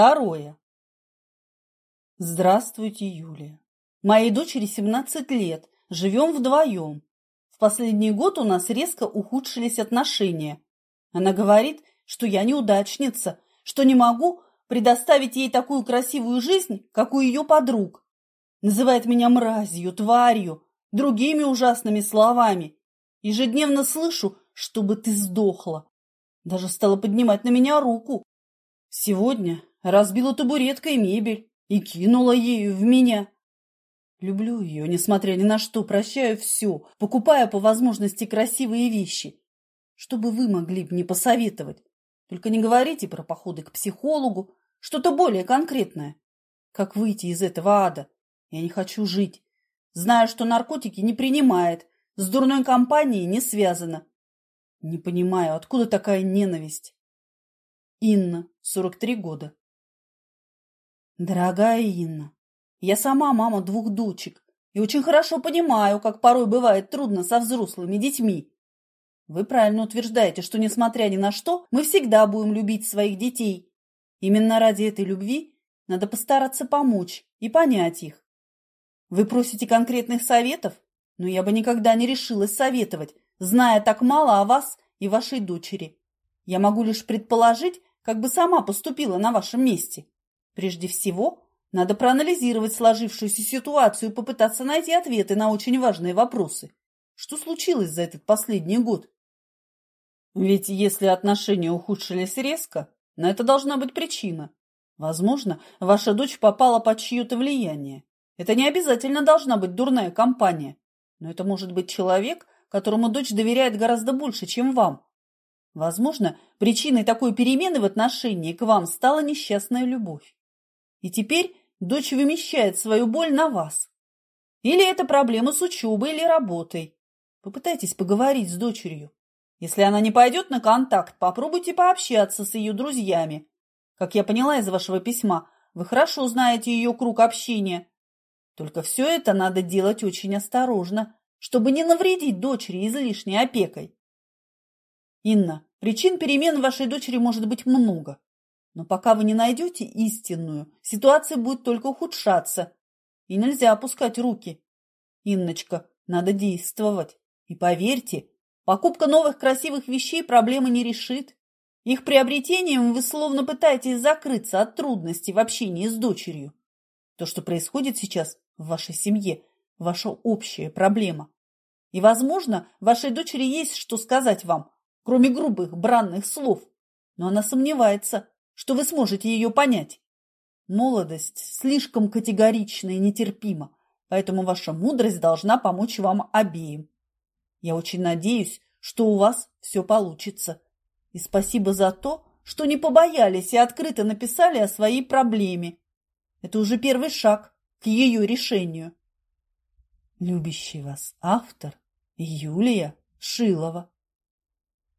Второе. Здравствуйте, Юлия. Моей дочери 17 лет, живем вдвоем. В последний год у нас резко ухудшились отношения. Она говорит, что я неудачница, что не могу предоставить ей такую красивую жизнь, как у ее подруг. Называет меня мразью, тварью, другими ужасными словами. Ежедневно слышу, чтобы ты сдохла. Даже стала поднимать на меня руку. Сегодня разбила табуреткой мебель и кинула ею в меня. Люблю ее, несмотря ни на что, прощаю все, покупая по возможности красивые вещи. Что бы вы могли мне посоветовать? Только не говорите про походы к психологу, что-то более конкретное. Как выйти из этого ада? Я не хочу жить. Знаю, что наркотики не принимает, с дурной компанией не связано. Не понимаю, откуда такая ненависть? Инна, 43 года. Дорогая Инна, я сама мама двух дочек и очень хорошо понимаю, как порой бывает трудно со взрослыми детьми. Вы правильно утверждаете, что, несмотря ни на что, мы всегда будем любить своих детей. Именно ради этой любви надо постараться помочь и понять их. Вы просите конкретных советов, но я бы никогда не решилась советовать, зная так мало о вас и вашей дочери. Я могу лишь предположить, как бы сама поступила на вашем месте. Прежде всего, надо проанализировать сложившуюся ситуацию и попытаться найти ответы на очень важные вопросы. Что случилось за этот последний год? Ведь если отношения ухудшились резко, на это должна быть причина. Возможно, ваша дочь попала под чье-то влияние. Это не обязательно должна быть дурная компания, но это может быть человек, которому дочь доверяет гораздо больше, чем вам. Возможно, причиной такой перемены в отношении к вам стала несчастная любовь. И теперь дочь вымещает свою боль на вас. Или это проблема с учебой или работой. Попытайтесь поговорить с дочерью. Если она не пойдет на контакт, попробуйте пообщаться с ее друзьями. Как я поняла из вашего письма, вы хорошо знаете ее круг общения. Только все это надо делать очень осторожно, чтобы не навредить дочери излишней опекой. Инна, причин перемен вашей дочери может быть много. Но пока вы не найдете истинную, ситуация будет только ухудшаться. И нельзя опускать руки. Инночка, надо действовать. И поверьте, покупка новых красивых вещей проблемы не решит. Их приобретением вы словно пытаетесь закрыться от трудностей в общении с дочерью. То, что происходит сейчас в вашей семье, ваша общая проблема. И, возможно, вашей дочери есть что сказать вам, кроме грубых бранных слов, но она сомневается, что вы сможете ее понять. Молодость слишком категорична и нетерпима, поэтому ваша мудрость должна помочь вам обеим. Я очень надеюсь, что у вас все получится. И спасибо за то, что не побоялись и открыто написали о своей проблеме. Это уже первый шаг к ее решению. Любящий вас автор Юлия Шилова